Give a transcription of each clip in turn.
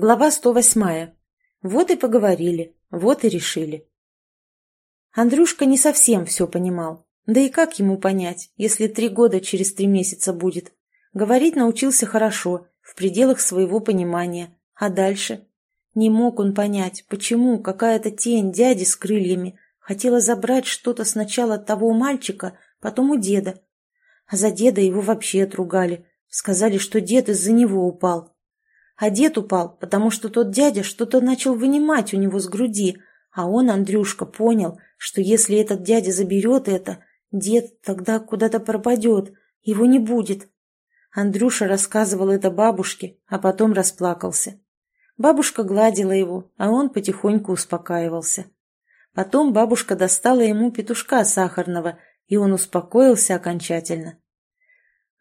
Глава 108. Вот и поговорили, вот и решили. Андрюшка не совсем все понимал. Да и как ему понять, если три года через три месяца будет? Говорить научился хорошо, в пределах своего понимания. А дальше? Не мог он понять, почему какая-то тень дяди с крыльями хотела забрать что-то сначала от того мальчика, потом у деда. А за деда его вообще отругали. Сказали, что дед из-за него упал. А дед упал, потому что тот дядя что-то начал вынимать у него с груди, а он, Андрюшка, понял, что если этот дядя заберет это, дед тогда куда-то пропадет, его не будет. Андрюша рассказывал это бабушке, а потом расплакался. Бабушка гладила его, а он потихоньку успокаивался. Потом бабушка достала ему петушка сахарного, и он успокоился окончательно.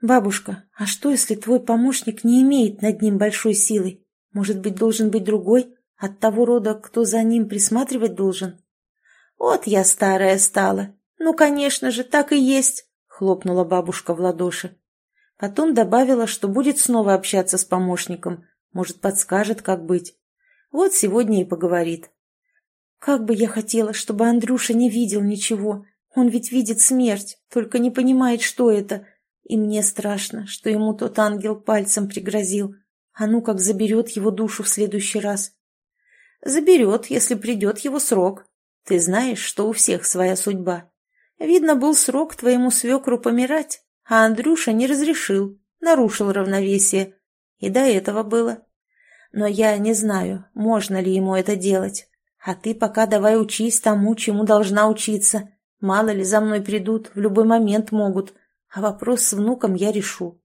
«Бабушка, а что, если твой помощник не имеет над ним большой силы? Может быть, должен быть другой, от того рода, кто за ним присматривать должен?» «Вот я старая стала. Ну, конечно же, так и есть», — хлопнула бабушка в ладоши. Потом добавила, что будет снова общаться с помощником, может, подскажет, как быть. Вот сегодня и поговорит. «Как бы я хотела, чтобы Андрюша не видел ничего. Он ведь видит смерть, только не понимает, что это» И мне страшно, что ему тот ангел пальцем пригрозил. А ну как заберет его душу в следующий раз. Заберет, если придет его срок. Ты знаешь, что у всех своя судьба. Видно, был срок твоему свекру помирать, а Андрюша не разрешил, нарушил равновесие. И до этого было. Но я не знаю, можно ли ему это делать. А ты пока давай учись тому, чему должна учиться. Мало ли за мной придут, в любой момент могут а вопрос с внуком я решу.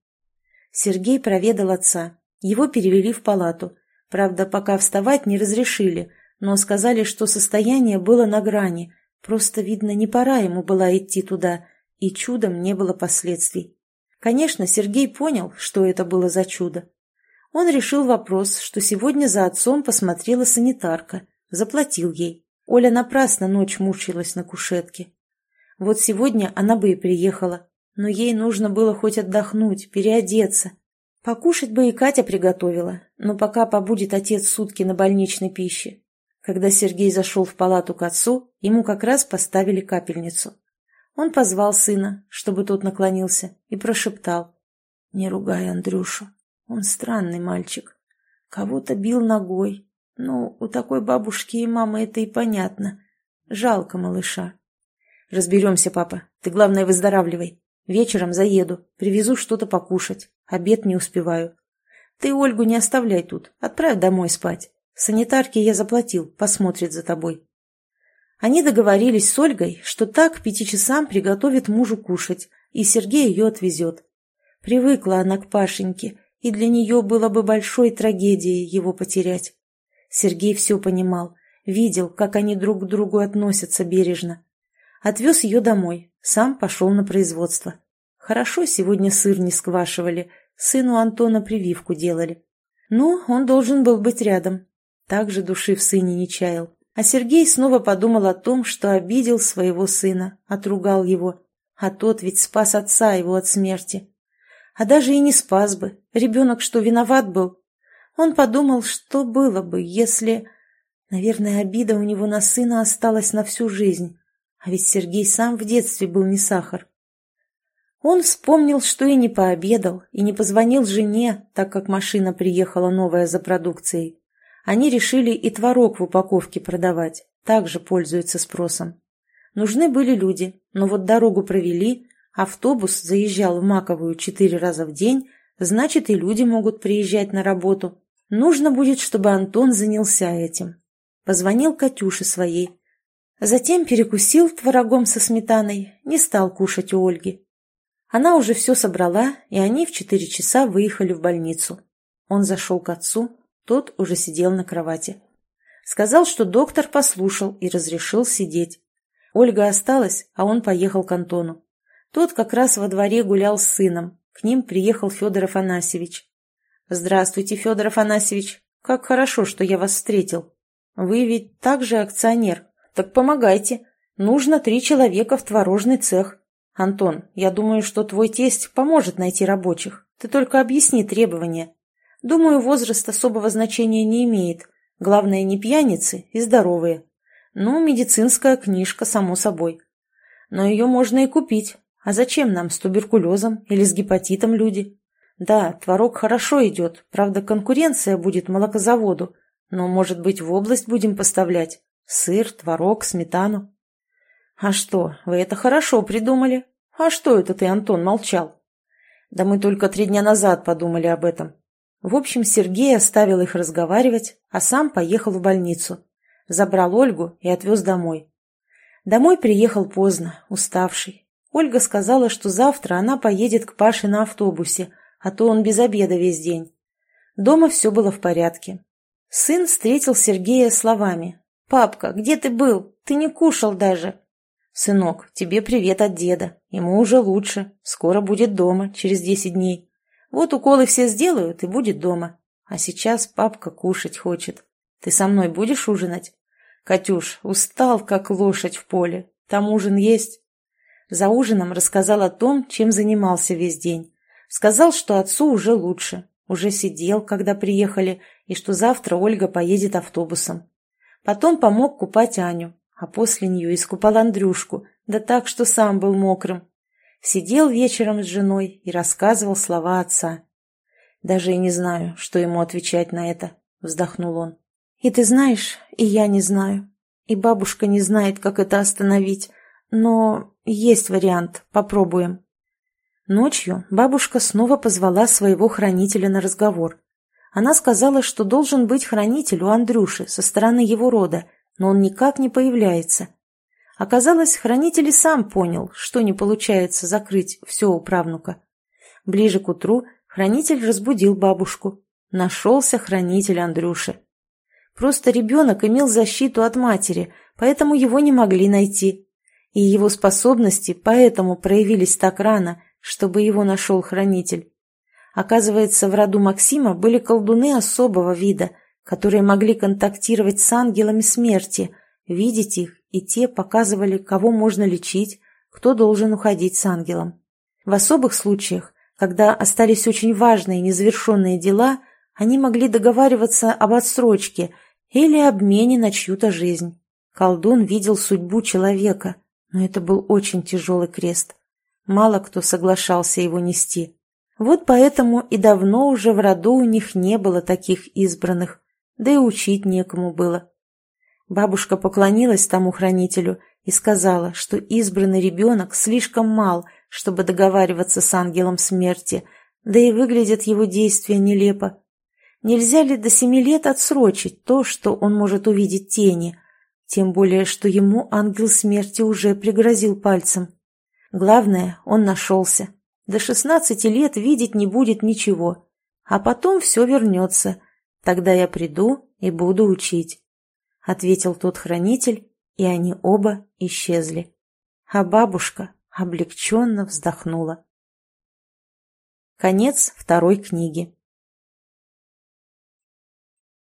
Сергей проведал отца. Его перевели в палату. Правда, пока вставать не разрешили, но сказали, что состояние было на грани. Просто, видно, не пора ему была идти туда, и чудом не было последствий. Конечно, Сергей понял, что это было за чудо. Он решил вопрос, что сегодня за отцом посмотрела санитарка, заплатил ей. Оля напрасно ночь мучилась на кушетке. Вот сегодня она бы и приехала, но ей нужно было хоть отдохнуть, переодеться. Покушать бы и Катя приготовила, но пока побудет отец сутки на больничной пище. Когда Сергей зашел в палату к отцу, ему как раз поставили капельницу. Он позвал сына, чтобы тот наклонился, и прошептал. «Не ругай Андрюшу, он странный мальчик. Кого-то бил ногой. Ну, у такой бабушки и мамы это и понятно. Жалко малыша». «Разберемся, папа. Ты, главное, выздоравливай. Вечером заеду, привезу что-то покушать. Обед не успеваю. Ты Ольгу не оставляй тут, отправь домой спать. Санитарке я заплатил, посмотрит за тобой. Они договорились с Ольгой, что так к пяти часам приготовит мужу кушать, и Сергей ее отвезет. Привыкла она к Пашеньке, и для нее было бы большой трагедией его потерять. Сергей все понимал, видел, как они друг к другу относятся бережно. Отвез ее домой, сам пошел на производство. Хорошо сегодня сыр не сквашивали, сыну Антона прививку делали. Ну, он должен был быть рядом. Так же души в сыне не чаял. А Сергей снова подумал о том, что обидел своего сына, отругал его. А тот ведь спас отца его от смерти. А даже и не спас бы. Ребенок что, виноват был? Он подумал, что было бы, если... Наверное, обида у него на сына осталась на всю жизнь. А ведь Сергей сам в детстве был не сахар. Он вспомнил, что и не пообедал, и не позвонил жене, так как машина приехала новая за продукцией. Они решили и творог в упаковке продавать, также пользуются спросом. Нужны были люди, но вот дорогу провели, автобус заезжал в Маковую четыре раза в день, значит и люди могут приезжать на работу. Нужно будет, чтобы Антон занялся этим. Позвонил Катюше своей, Затем перекусил творогом со сметаной, не стал кушать у Ольги. Она уже все собрала, и они в четыре часа выехали в больницу. Он зашел к отцу, тот уже сидел на кровати. Сказал, что доктор послушал и разрешил сидеть. Ольга осталась, а он поехал к Антону. Тот как раз во дворе гулял с сыном. К ним приехал Федор Афанасьевич. «Здравствуйте, Федор Афанасьевич. Как хорошо, что я вас встретил. Вы ведь также акционер?» Так помогайте. Нужно три человека в творожный цех. Антон, я думаю, что твой тесть поможет найти рабочих. Ты только объясни требования. Думаю, возраст особого значения не имеет. Главное, не пьяницы и здоровые. Ну, медицинская книжка, само собой. Но ее можно и купить. А зачем нам с туберкулезом или с гепатитом люди? Да, творог хорошо идет, правда, конкуренция будет молокозаводу. Но, может быть, в область будем поставлять? Сыр, творог, сметану. А что, вы это хорошо придумали? А что это ты, Антон, молчал? Да мы только три дня назад подумали об этом. В общем, Сергей оставил их разговаривать, а сам поехал в больницу. Забрал Ольгу и отвез домой. Домой приехал поздно, уставший. Ольга сказала, что завтра она поедет к Паше на автобусе, а то он без обеда весь день. Дома все было в порядке. Сын встретил Сергея словами. «Папка, где ты был? Ты не кушал даже». «Сынок, тебе привет от деда. Ему уже лучше. Скоро будет дома, через десять дней. Вот уколы все сделают, и будет дома. А сейчас папка кушать хочет. Ты со мной будешь ужинать? Катюш, устал, как лошадь в поле. Там ужин есть?» За ужином рассказал о том, чем занимался весь день. Сказал, что отцу уже лучше. Уже сидел, когда приехали, и что завтра Ольга поедет автобусом. Потом помог купать Аню, а после нее искупал Андрюшку, да так, что сам был мокрым. Сидел вечером с женой и рассказывал слова отца. «Даже и не знаю, что ему отвечать на это», — вздохнул он. «И ты знаешь, и я не знаю. И бабушка не знает, как это остановить. Но есть вариант, попробуем». Ночью бабушка снова позвала своего хранителя на разговор. Она сказала, что должен быть хранитель у Андрюши со стороны его рода, но он никак не появляется. Оказалось, хранитель и сам понял, что не получается закрыть все у правнука. Ближе к утру хранитель разбудил бабушку. Нашелся хранитель Андрюши. Просто ребенок имел защиту от матери, поэтому его не могли найти. И его способности поэтому проявились так рано, чтобы его нашел хранитель. Оказывается, в роду Максима были колдуны особого вида, которые могли контактировать с ангелами смерти, видеть их и те показывали, кого можно лечить, кто должен уходить с ангелом. В особых случаях, когда остались очень важные незавершенные дела, они могли договариваться об отсрочке или обмене на чью-то жизнь. Колдун видел судьбу человека, но это был очень тяжелый крест. Мало кто соглашался его нести. Вот поэтому и давно уже в роду у них не было таких избранных, да и учить некому было. Бабушка поклонилась тому хранителю и сказала, что избранный ребенок слишком мал, чтобы договариваться с ангелом смерти, да и выглядят его действия нелепо. Нельзя ли до семи лет отсрочить то, что он может увидеть тени, тем более, что ему ангел смерти уже пригрозил пальцем. Главное, он нашелся. До шестнадцати лет видеть не будет ничего, а потом все вернется. Тогда я приду и буду учить. — ответил тот хранитель, и они оба исчезли. А бабушка облегченно вздохнула. Конец второй книги.